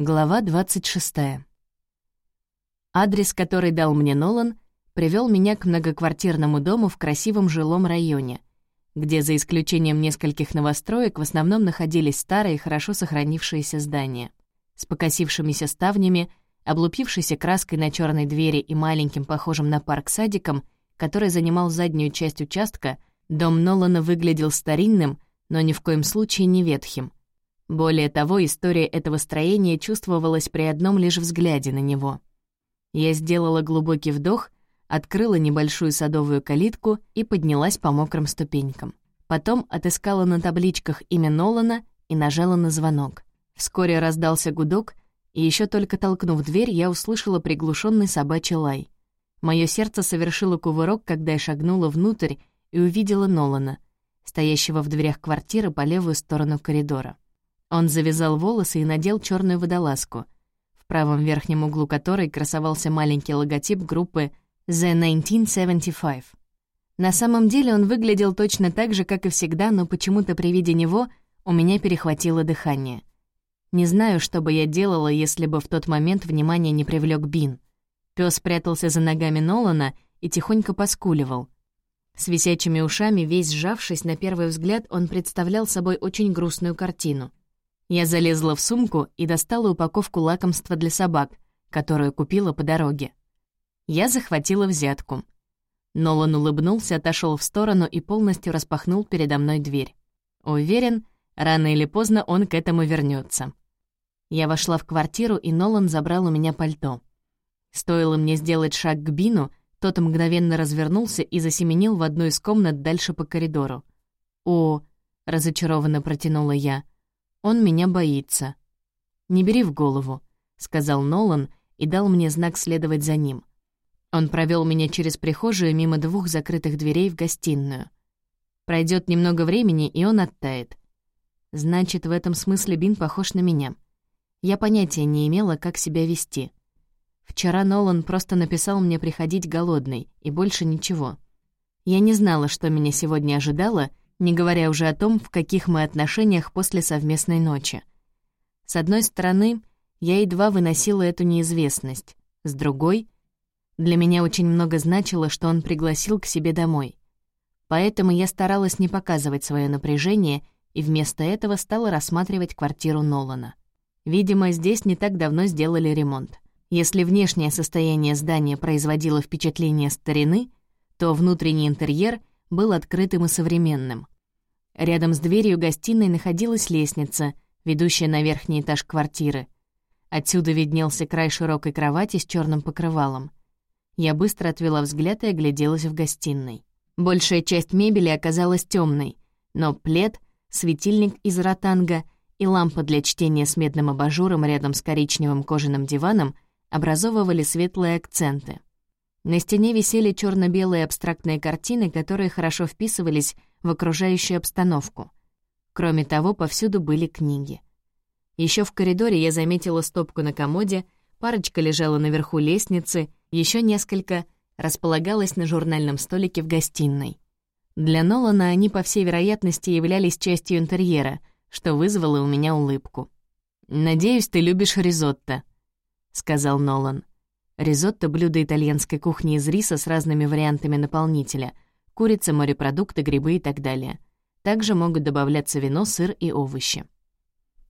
Глава 26. Адрес, который дал мне Нолан, привел меня к многоквартирному дому в красивом жилом районе, где, за исключением нескольких новостроек, в основном находились старые, хорошо сохранившиеся здания. С покосившимися ставнями, облупившейся краской на черной двери и маленьким, похожим на парк садиком, который занимал заднюю часть участка, дом Нолана выглядел старинным, но ни в коем случае не ветхим — более того, история этого строения чувствовалась при одном лишь взгляде на него. Я сделала глубокий вдох, открыла небольшую садовую калитку и поднялась по мокрым ступенькам. Потом отыскала на табличках имя Нолана и нажала на звонок. Вскоре раздался гудок, и еще только толкнув дверь, я услышала приглушенный собачий лай. Мое сердце совершило кувырок, когда я шагнула внутрь и увидела Нолана, стоящего в дверях квартиры по левую сторону коридора. Он завязал волосы и надел черную водолазку, в правом верхнем углу которой красовался маленький логотип группы The 1975. На самом деле он выглядел точно так же, как и всегда, но почему-то при виде него у меня перехватило дыхание. Не знаю, что бы я делала, если бы в тот момент внимание не привлек Бин. Пёс прятался за ногами Нолана и тихонько поскуливал. С висячими ушами, весь сжавшись, на первый взгляд он представлял собой очень грустную картину. Я залезла в сумку и достала упаковку лакомства для собак, которую купила по дороге. Я захватила взятку. Нолан улыбнулся, отошел в сторону и полностью распахнул передо мной дверь. Уверен, рано или поздно он к этому вернется. Я вошла в квартиру, и Нолан забрал у меня пальто. Стоило мне сделать шаг к Бину, тот мгновенно развернулся и засеменил в одну из комнат дальше по коридору. «О!» — разочарованно протянула я — он меня боится». «Не бери в голову», — сказал Нолан и дал мне знак следовать за ним. Он провел меня через прихожую мимо двух закрытых дверей в гостиную. Пройдет немного времени, и он оттает. Значит, в этом смысле Бин похож на меня. Я понятия не имела, как себя вести. Вчера Нолан просто написал мне приходить голодной, и больше ничего. Я не знала, что меня сегодня ожидало, не говоря уже о том, в каких мы отношениях после совместной ночи. С одной стороны, я едва выносила эту неизвестность, с другой — для меня очень много значило, что он пригласил к себе домой. Поэтому я старалась не показывать свое напряжение и вместо этого стала рассматривать квартиру Нолана. Видимо, здесь не так давно сделали ремонт. Если внешнее состояние здания производило впечатление старины, то внутренний интерьер был открытым и современным. Рядом с дверью гостиной находилась лестница, ведущая на верхний этаж квартиры. Отсюда виднелся край широкой кровати с черным покрывалом. Я быстро отвела взгляд и огляделась в гостиной. Большая часть мебели оказалась темной, но плед, светильник из ротанга и лампа для чтения с медным абажуром рядом с коричневым кожаным диваном образовывали светлые акценты. На стене висели черно белые абстрактные картины, которые хорошо вписывались в окружающую обстановку. Кроме того, повсюду были книги. Еще в коридоре я заметила стопку на комоде, парочка лежала наверху лестницы, еще несколько располагалось на журнальном столике в гостиной. Для Нолана они, по всей вероятности, являлись частью интерьера, что вызвало у меня улыбку. «Надеюсь, ты любишь ризотто», — сказал Нолан. Ризотто — блюдо итальянской кухни из риса с разными вариантами наполнителя — курица, морепродукты, грибы и так далее. Также могут добавляться вино, сыр и овощи.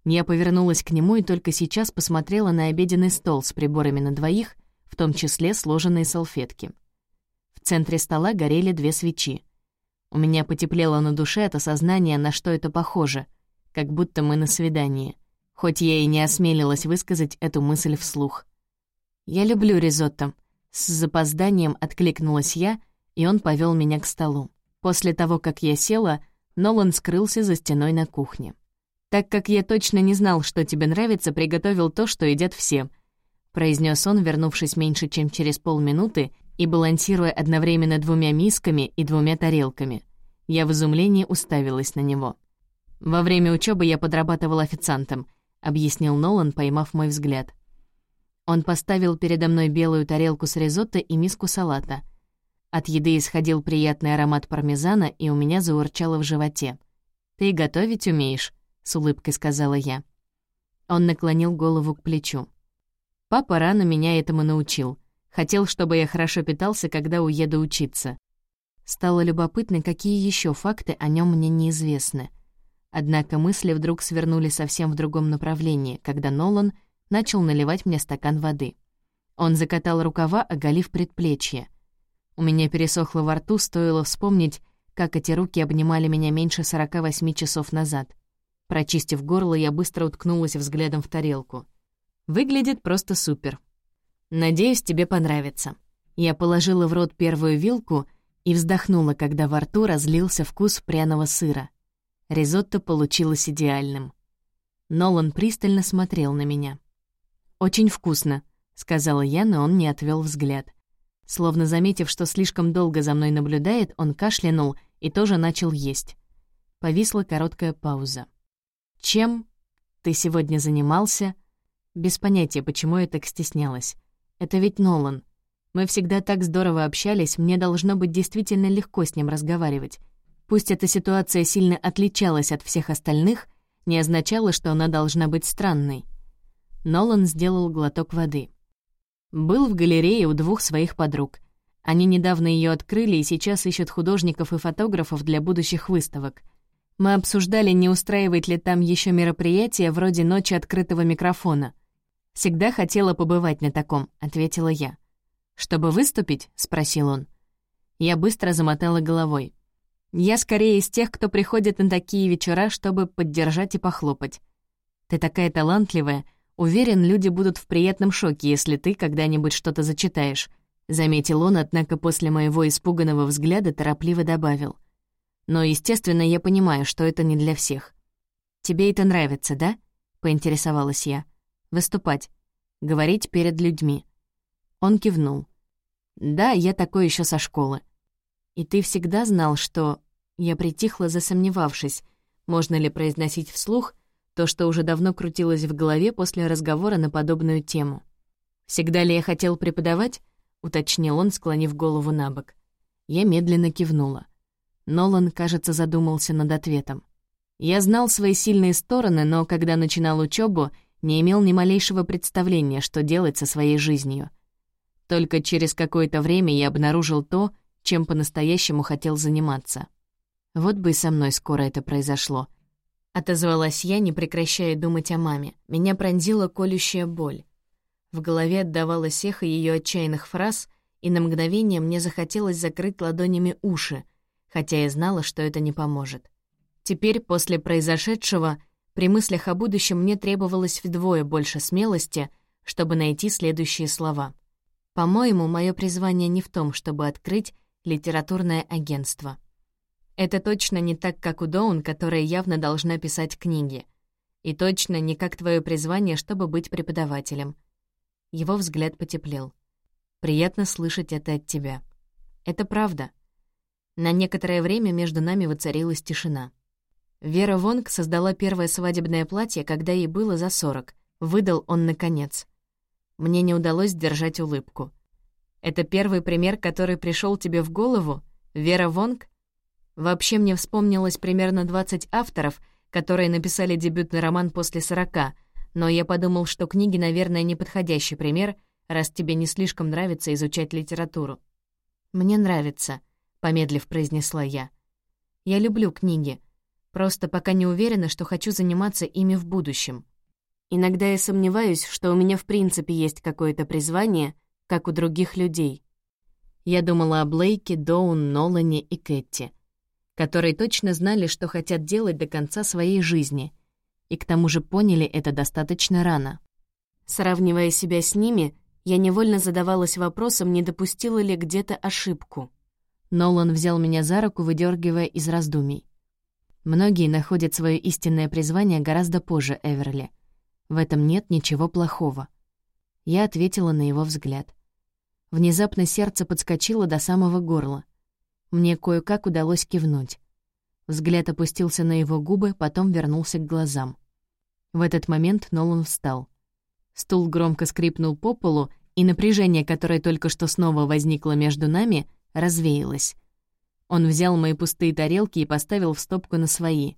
Я повернулась к нему и только сейчас посмотрела на обеденный стол с приборами на двоих, в том числе сложенные салфетки. В центре стола горели две свечи. У меня потеплело на душе от осознания, на что это похоже, как будто мы на свидании, хоть я и не осмелилась высказать эту мысль вслух. «Я люблю ризотто». С запозданием откликнулась я, и он повел меня к столу. После того, как я села, Нолан скрылся за стеной на кухне. «Так как я точно не знал, что тебе нравится, приготовил то, что едят все», произнес он, вернувшись меньше, чем через полминуты и балансируя одновременно двумя мисками и двумя тарелками. Я в изумлении уставилась на него. «Во время учебы я подрабатывал официантом», — объяснил Нолан, поймав мой взгляд. Он поставил передо мной белую тарелку с ризотто и миску салата. От еды исходил приятный аромат пармезана, и у меня заурчало в животе. «Ты готовить умеешь», — с улыбкой сказала я. Он наклонил голову к плечу. Папа рано меня этому научил. Хотел, чтобы я хорошо питался, когда уеду учиться. Стало любопытно, какие еще факты о нем мне неизвестны. Однако мысли вдруг свернули совсем в другом направлении, когда Нолан начал наливать мне стакан воды. Он закатал рукава, оголив предплечье. У меня пересохло во рту, стоило вспомнить, как эти руки обнимали меня меньше 48 часов назад. Прочистив горло, я быстро уткнулась взглядом в тарелку. Выглядит просто супер. Надеюсь, тебе понравится. Я положила в рот первую вилку и вздохнула, когда во рту разлился вкус пряного сыра. Ризотто получилось идеальным. Нолан пристально смотрел на меня. «Очень вкусно», — сказала я, но он не отвел взгляд. Словно заметив, что слишком долго за мной наблюдает, он кашлянул и тоже начал есть. Повисла короткая пауза. «Чем ты сегодня занимался?» Без понятия, почему я так стеснялась. Это ведь Нолан. Мы всегда так здорово общались, мне должно быть действительно легко с ним разговаривать. Пусть эта ситуация сильно отличалась от всех остальных, не означало, что она должна быть странной. Нолан сделал глоток воды. Был в галерее у двух своих подруг. Они недавно ее открыли и сейчас ищут художников и фотографов для будущих выставок. Мы обсуждали, не устраивать ли там еще мероприятие вроде «Ночи открытого микрофона». «Всегда хотела побывать на таком», — ответила я. «Чтобы выступить?» — спросил он. Я быстро замотала головой. Я скорее из тех, кто приходит на такие вечера, чтобы поддержать и похлопать. Ты такая талантливая. Уверен, люди будут в приятном шоке, если ты когда-нибудь что-то зачитаешь. Заметил он, однако после моего испуганного взгляда торопливо добавил. Но, естественно, я понимаю, что это не для всех. «Тебе это нравится, да?» — поинтересовалась я. «Выступать. Говорить перед людьми». Он кивнул. «Да, я такой еще со школы. «И ты всегда знал, что...» Я притихла, засомневавшись, можно ли произносить вслух то, что уже давно крутилось в голове после разговора на подобную тему. «Всегда ли я хотел преподавать?» — уточнил он, склонив голову на бок. Я медленно кивнула. Нолан, кажется, задумался над ответом. Я знал свои сильные стороны, но когда начинал учебу, не имел ни малейшего представления, что делать со своей жизнью. Только через какое-то время я обнаружил то, чем по-настоящему хотел заниматься. Вот бы и со мной скоро это произошло. Отозвалась я, не прекращая думать о маме. Меня пронзила колющая боль. В голове отдавалось эхо ее отчаянных фраз, и на мгновение мне захотелось закрыть ладонями уши, хотя я знала, что это не поможет. Теперь, после произошедшего, при мыслях о будущем мне требовалось вдвое больше смелости, чтобы найти следующие слова. По-моему, мое призвание не в том, чтобы открыть литературное агентство. Это точно не так, как у Доун, которая явно должна писать книги. И точно не как твое призвание, чтобы быть преподавателем. Его взгляд потеплел. Приятно слышать это от тебя. Это правда. На некоторое время между нами воцарилась тишина. Вера Вонг создала первое свадебное платье, когда ей было за сорок. Выдал он наконец. Мне не удалось сдержать улыбку. Это первый пример, который пришел тебе в голову? Вера Вонг? Вообще мне вспомнилось примерно 20 авторов, которые написали дебютный роман после 40, но я подумал, что книги, наверное, неподходящий пример, раз тебе не слишком нравится изучать литературу. «Мне нравится», — помедлив произнесла я. «Я люблю книги, просто пока не уверена, что хочу заниматься ими в будущем. Иногда я сомневаюсь, что у меня в принципе есть какое-то призвание — как у других людей. Я думала о Блейке, Доун, Нолане и Кэтти, которые точно знали, что хотят делать до конца своей жизни, и к тому же поняли это достаточно рано. Сравнивая себя с ними, я невольно задавалась вопросом, не допустила ли где-то ошибку. Нолан взял меня за руку, выдергивая из раздумий. Многие находят свое истинное призвание гораздо позже Эверли. В этом нет ничего плохого. Я ответила на его взгляд. Внезапно сердце подскочило до самого горла. Мне кое-как удалось кивнуть. Взгляд опустился на его губы, потом вернулся к глазам. В этот момент Нолан встал. Стул громко скрипнул по полу, и напряжение, которое только что снова возникло между нами, развеялось. Он взял мои пустые тарелки и поставил в стопку на свои.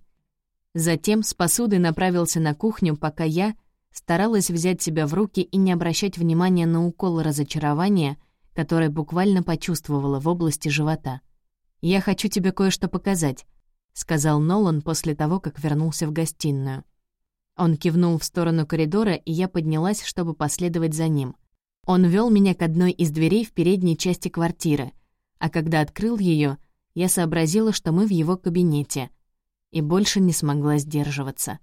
Затем с посудой направился на кухню, пока я, старалась взять себя в руки и не обращать внимания на укол разочарования, которое буквально почувствовала в области живота. «Я хочу тебе кое-что показать», — сказал Нолан после того, как вернулся в гостиную. Он кивнул в сторону коридора, и я поднялась, чтобы последовать за ним. Он вел меня к одной из дверей в передней части квартиры, а когда открыл ее, я сообразила, что мы в его кабинете, и больше не смогла сдерживаться.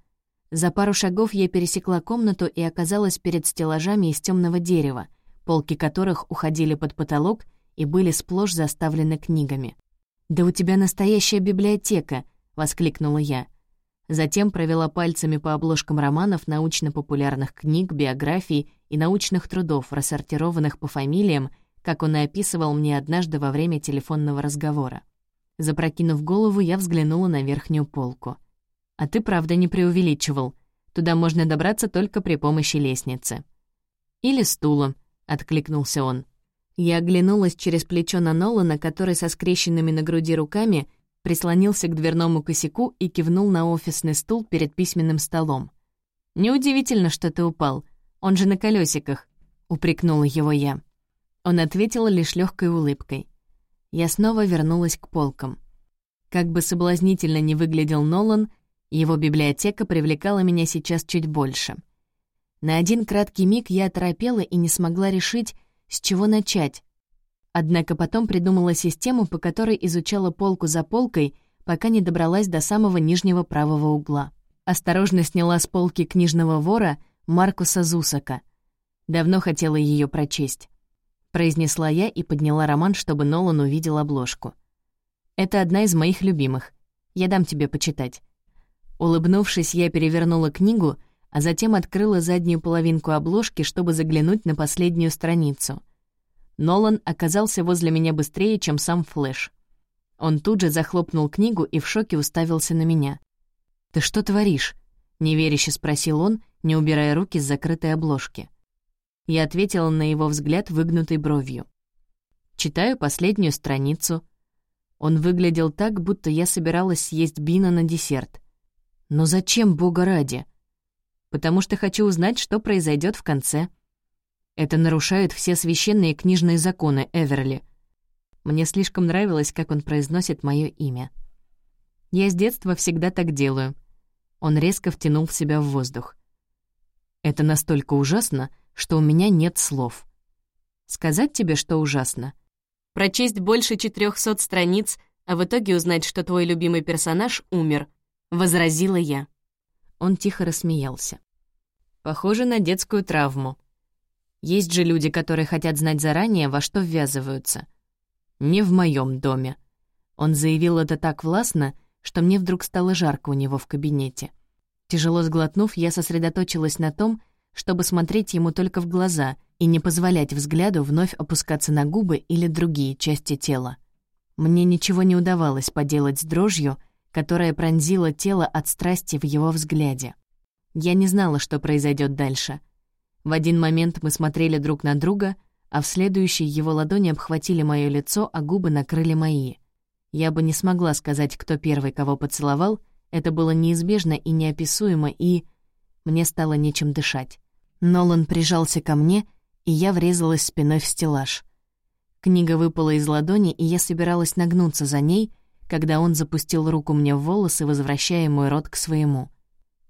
За пару шагов я пересекла комнату и оказалась перед стеллажами из темного дерева, полки которых уходили под потолок и были сплошь заставлены книгами. «Да у тебя настоящая библиотека!» — воскликнула я. Затем провела пальцами по обложкам романов, научно-популярных книг, биографий и научных трудов, рассортированных по фамилиям, как он и описывал мне однажды во время телефонного разговора. Запрокинув голову, я взглянула на верхнюю полку. «А ты правда не преувеличивал. Туда можно добраться только при помощи лестницы». «Или стула», — откликнулся он. Я оглянулась через плечо на Нолана, который со скрещенными на груди руками прислонился к дверному косяку и кивнул на офисный стул перед письменным столом. «Неудивительно, что ты упал. Он же на колесиках, упрекнула его я. Он ответил лишь легкой улыбкой. Я снова вернулась к полкам. Как бы соблазнительно ни выглядел Нолан, его библиотека привлекала меня сейчас чуть больше. На один краткий миг я оторопела и не смогла решить, с чего начать, Однако потом придумала систему, по которой изучала полку за полкой, пока не добралась до самого нижнего правого угла. Осторожно сняла с полки книжного вора Маркуса Зусака. Давно хотела ее прочесть. Произнесла я и подняла роман, чтобы Нолан увидел обложку. «Это одна из моих любимых. Я дам тебе почитать». Улыбнувшись, я перевернула книгу, а затем открыла заднюю половинку обложки, чтобы заглянуть на последнюю страницу. Нолан оказался возле меня быстрее, чем сам Флэш. Он тут же захлопнул книгу и в шоке уставился на меня. «Ты что творишь?» — неверяще спросил он, не убирая руки с закрытой обложки. Я ответила на его взгляд выгнутой бровью. Читаю последнюю страницу. Он выглядел так, будто я собиралась съесть Бина на десерт. Но зачем, бога ради? Потому что хочу узнать, что произойдет в конце. Это нарушает все священные книжные законы Эверли. Мне слишком нравилось, как он произносит мое имя. Я с детства всегда так делаю. Он резко втянул в себя в воздух. Это настолько ужасно, что у меня нет слов. Сказать тебе, что ужасно? Прочесть больше четырехсот страниц, а в итоге узнать, что твой любимый персонаж умер, — возразила я. Он тихо рассмеялся. Похоже на детскую травму. Есть же люди, которые хотят знать заранее, во что ввязываются. Не в моем доме. Он заявил это так властно, что мне вдруг стало жарко у него в кабинете. Тяжело сглотнув, я сосредоточилась на том, чтобы смотреть ему только в глаза и не позволять взгляду вновь опускаться на губы или другие части тела. Мне ничего не удавалось поделать с дрожью, которая пронзила тело от страсти в его взгляде. Я не знала, что произойдет дальше — в один момент мы смотрели друг на друга, а в следующий его ладони обхватили моё лицо, а губы накрыли мои. Я бы не смогла сказать, кто первый кого поцеловал, это было неизбежно и неописуемо, и... Мне стало нечем дышать. Нолан прижался ко мне, и я врезалась спиной в стеллаж. Книга выпала из ладони, и я собиралась нагнуться за ней, когда он запустил руку мне в волосы, возвращая мой рот к своему.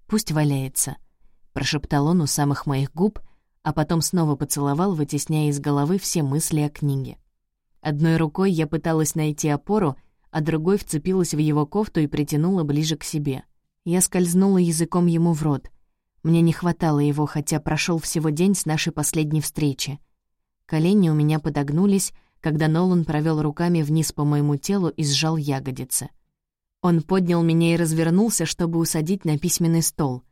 «Пусть валяется», — прошептал он у самых моих губ, а потом снова поцеловал, вытесняя из головы все мысли о книге. Одной рукой я пыталась найти опору, а другой вцепилась в его кофту и притянула ближе к себе. Я скользнула языком ему в рот. Мне не хватало его, хотя прошел всего день с нашей последней встречи. Колени у меня подогнулись, когда Нолан провел руками вниз по моему телу и сжал ягодицы. Он поднял меня и развернулся, чтобы усадить на письменный стол.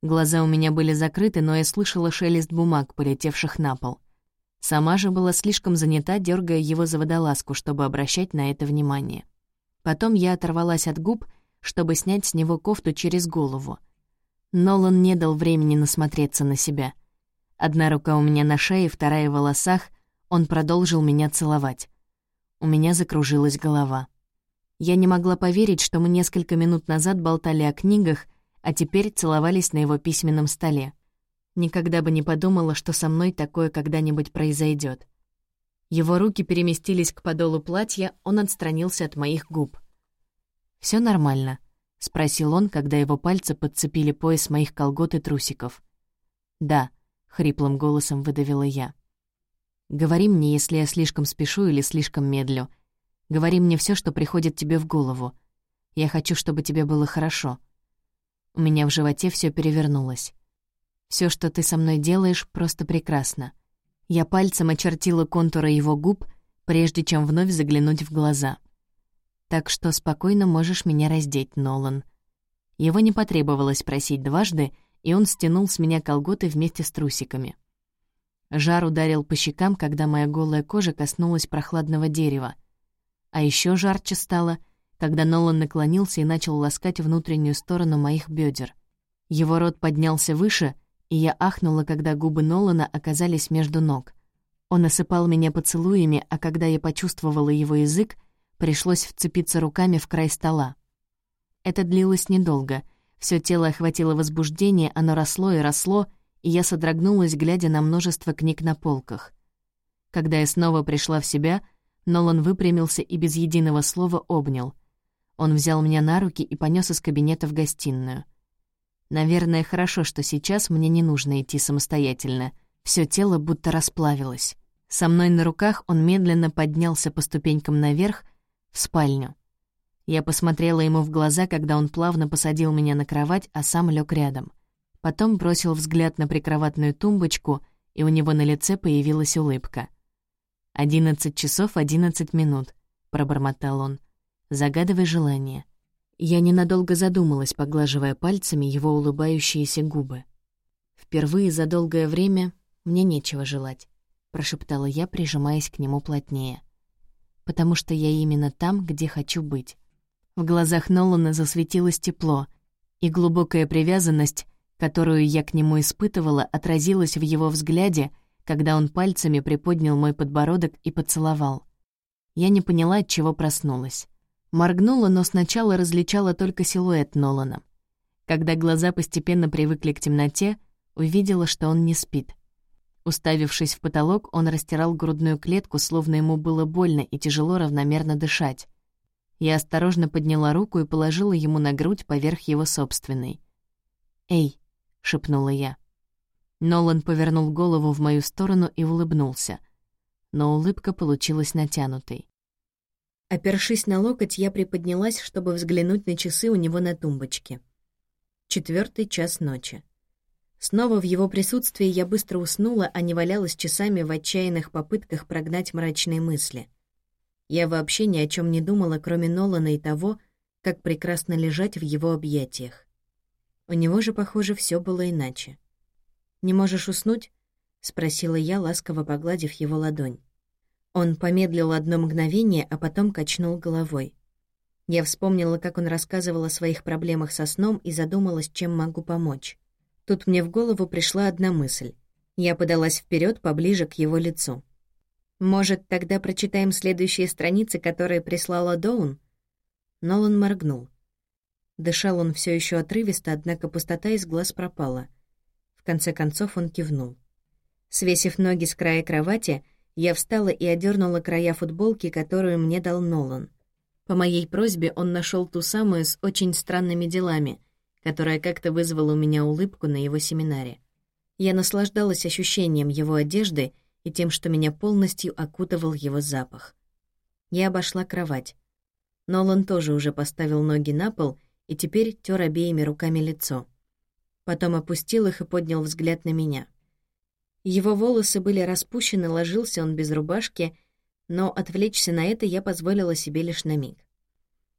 Глаза у меня были закрыты, но я слышала шелест бумаг, полетевших на пол. Сама же была слишком занята, дергая его за водолазку, чтобы обращать на это внимание. Потом я оторвалась от губ, чтобы снять с него кофту через голову. Нолан не дал времени насмотреться на себя. Одна рука у меня на шее, вторая в волосах, он продолжил меня целовать. У меня закружилась голова. Я не могла поверить, что мы несколько минут назад болтали о книгах — а теперь целовались на его письменном столе. Никогда бы не подумала, что со мной такое когда-нибудь произойдет. Его руки переместились к подолу платья, он отстранился от моих губ. Все нормально?» — спросил он, когда его пальцы подцепили пояс моих колгот и трусиков. «Да», — хриплым голосом выдавила я. «Говори мне, если я слишком спешу или слишком медлю. Говори мне все, что приходит тебе в голову. Я хочу, чтобы тебе было хорошо». У меня в животе все перевернулось. Все, что ты со мной делаешь, просто прекрасно. Я пальцем очертила контуры его губ, прежде чем вновь заглянуть в глаза. Так что спокойно можешь меня раздеть, Нолан. Его не потребовалось просить дважды, и он стянул с меня колготы вместе с трусиками. Жар ударил по щекам, когда моя голая кожа коснулась прохладного дерева. А еще жарче стало, когда Нолан наклонился и начал ласкать внутреннюю сторону моих бедер. Его рот поднялся выше, и я ахнула, когда губы Нолана оказались между ног. Он осыпал меня поцелуями, а когда я почувствовала его язык, пришлось вцепиться руками в край стола. Это длилось недолго. Все тело охватило возбуждение, оно росло и росло, и я содрогнулась, глядя на множество книг на полках. Когда я снова пришла в себя, Нолан выпрямился и без единого слова обнял. Он взял меня на руки и понес из кабинета в гостиную. Наверное, хорошо, что сейчас мне не нужно идти самостоятельно. Все тело будто расплавилось. Со мной на руках он медленно поднялся по ступенькам наверх, в спальню. Я посмотрела ему в глаза, когда он плавно посадил меня на кровать, а сам лег рядом. Потом бросил взгляд на прикроватную тумбочку, и у него на лице появилась улыбка. «Одиннадцать часов одиннадцать минут», — пробормотал он. «Загадывай желание». Я ненадолго задумалась, поглаживая пальцами его улыбающиеся губы. «Впервые за долгое время мне нечего желать», — прошептала я, прижимаясь к нему плотнее потому что я именно там, где хочу быть. В глазах Нолана засветилось тепло, и глубокая привязанность, которую я к нему испытывала, отразилась в его взгляде, когда он пальцами приподнял мой подбородок и поцеловал. Я не поняла, от чего проснулась. Моргнула, но сначала различала только силуэт Нолана. Когда глаза постепенно привыкли к темноте, увидела, что он не спит. Уставившись в потолок, он растирал грудную клетку, словно ему было больно и тяжело равномерно дышать. Я осторожно подняла руку и положила ему на грудь поверх его собственной. «Эй!» — шепнула я. Нолан повернул голову в мою сторону и улыбнулся. Но улыбка получилась натянутой. Опершись на локоть, я приподнялась, чтобы взглянуть на часы у него на тумбочке. Четвертый час ночи. Снова в его присутствии я быстро уснула, а не валялась часами в отчаянных попытках прогнать мрачные мысли. Я вообще ни о чем не думала, кроме Нолана и того, как прекрасно лежать в его объятиях. У него же, похоже, все было иначе. «Не можешь уснуть?» — спросила я, ласково погладив его ладонь. Он помедлил одно мгновение, а потом качнул головой. Я вспомнила, как он рассказывал о своих проблемах со сном и задумалась, чем могу помочь. Тут мне в голову пришла одна мысль. Я подалась вперед поближе к его лицу. «Может, тогда прочитаем следующие страницы, которые прислала Доун?» Нолан моргнул. Дышал он все еще отрывисто, однако пустота из глаз пропала. В конце концов он кивнул. Свесив ноги с края кровати, я встала и одернула края футболки, которую мне дал Нолан. По моей просьбе он нашел ту самую с очень странными делами — которая как-то вызвала у меня улыбку на его семинаре. Я наслаждалась ощущением его одежды и тем, что меня полностью окутывал его запах. Я обошла кровать. Нолан тоже уже поставил ноги на пол и теперь тер обеими руками лицо. Потом опустил их и поднял взгляд на меня. Его волосы были распущены, ложился он без рубашки, но отвлечься на это я позволила себе лишь на миг.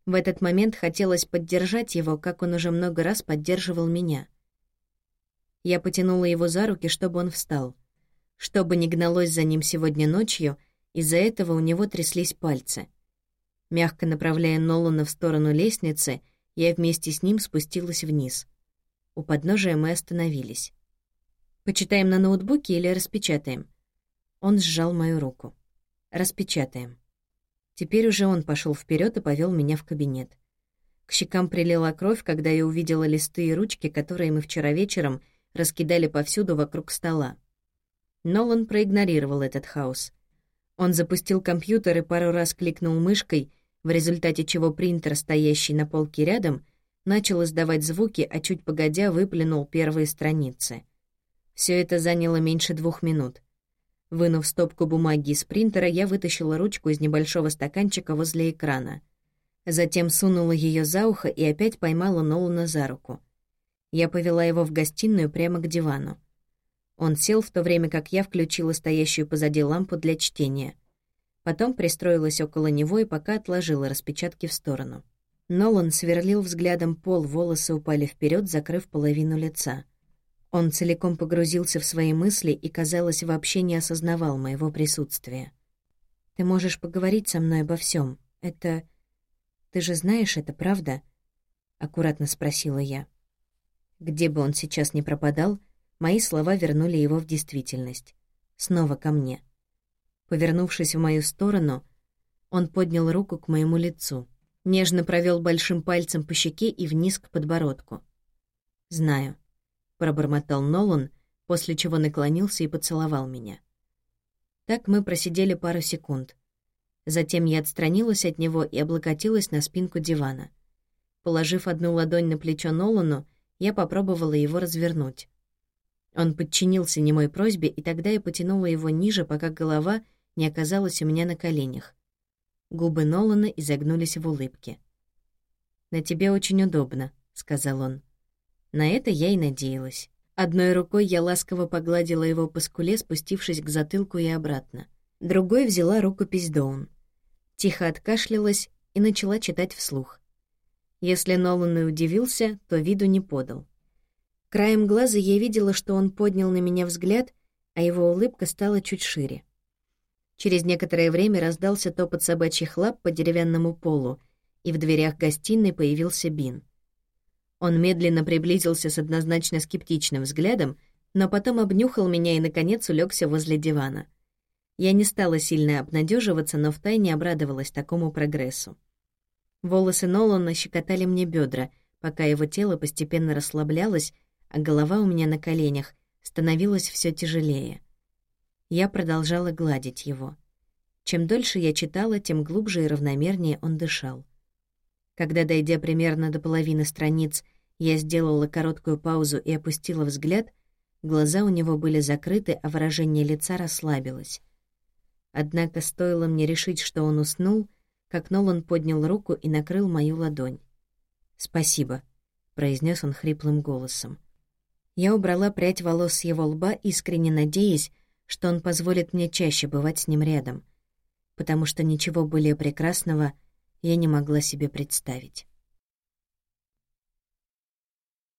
В этот момент хотелось поддержать его, как он уже много раз поддерживал меня. Я потянула его за руки, чтобы он встал. Что бы ни гналось за ним сегодня ночью, из-за этого у него тряслись пальцы. Мягко направляя Нолана в сторону лестницы, я вместе с ним спустилась вниз. У подножия мы остановились. «Почитаем на ноутбуке или распечатаем?» Он сжал мою руку. «Распечатаем». Теперь уже он пошел вперед и повел меня в кабинет. К щекам прилила кровь, когда я увидела листы и ручки, которые мы вчера вечером раскидали повсюду вокруг стола. Нолан проигнорировал этот хаос. Он запустил компьютер и пару раз кликнул мышкой, в результате чего принтер, стоящий на полке рядом, начал издавать звуки, а чуть погодя выплюнул первые страницы. Все это заняло меньше двух минут. Вынув стопку бумаги из принтера, я вытащила ручку из небольшого стаканчика возле экрана. Затем сунула ее за ухо и опять поймала Нолана за руку. Я повела его в гостиную прямо к дивану. Он сел в то время, как я включила стоящую позади лампу для чтения. Потом пристроилась около него и пока отложила распечатки в сторону. Нолан сверлил взглядом пол, волосы упали вперед, закрыв половину лица. Он целиком погрузился в свои мысли и, казалось, вообще не осознавал моего присутствия. «Ты можешь поговорить со мной обо всем. Это... Ты же знаешь это, правда?» — аккуратно спросила я. Где бы он сейчас ни пропадал, мои слова вернули его в действительность. Снова ко мне. Повернувшись в мою сторону, он поднял руку к моему лицу, нежно провел большим пальцем по щеке и вниз к подбородку. «Знаю», пробормотал Нолан, после чего наклонился и поцеловал меня. Так мы просидели пару секунд. Затем я отстранилась от него и облокотилась на спинку дивана. Положив одну ладонь на плечо Нолану, я попробовала его развернуть. Он подчинился немой просьбе, и тогда я потянула его ниже, пока голова не оказалась у меня на коленях. Губы Нолана изогнулись в улыбке. «На тебе очень удобно», — сказал он. На это я и надеялась. Одной рукой я ласково погладила его по скуле, спустившись к затылку и обратно. Другой взяла рукопись Доун. Тихо откашлялась и начала читать вслух. Если Нолан и удивился, то виду не подал. Краем глаза я видела, что он поднял на меня взгляд, а его улыбка стала чуть шире. Через некоторое время раздался топот собачьих лап по деревянному полу, и в дверях гостиной появился Бин. Он медленно приблизился с однозначно скептичным взглядом, но потом обнюхал меня и, наконец, улегся возле дивана. Я не стала сильно обнадеживаться, но втайне обрадовалась такому прогрессу. Волосы Нолана щекотали мне бедра, пока его тело постепенно расслаблялось, а голова у меня на коленях становилась все тяжелее. Я продолжала гладить его. Чем дольше я читала, тем глубже и равномернее он дышал. Когда, дойдя примерно до половины страниц, я сделала короткую паузу и опустила взгляд, глаза у него были закрыты, а выражение лица расслабилось. Однако стоило мне решить, что он уснул, как Нолан поднял руку и накрыл мою ладонь. «Спасибо», — произнес он хриплым голосом. Я убрала прядь волос с его лба, искренне надеясь, что он позволит мне чаще бывать с ним рядом, потому что ничего более прекрасного — я не могла себе представить.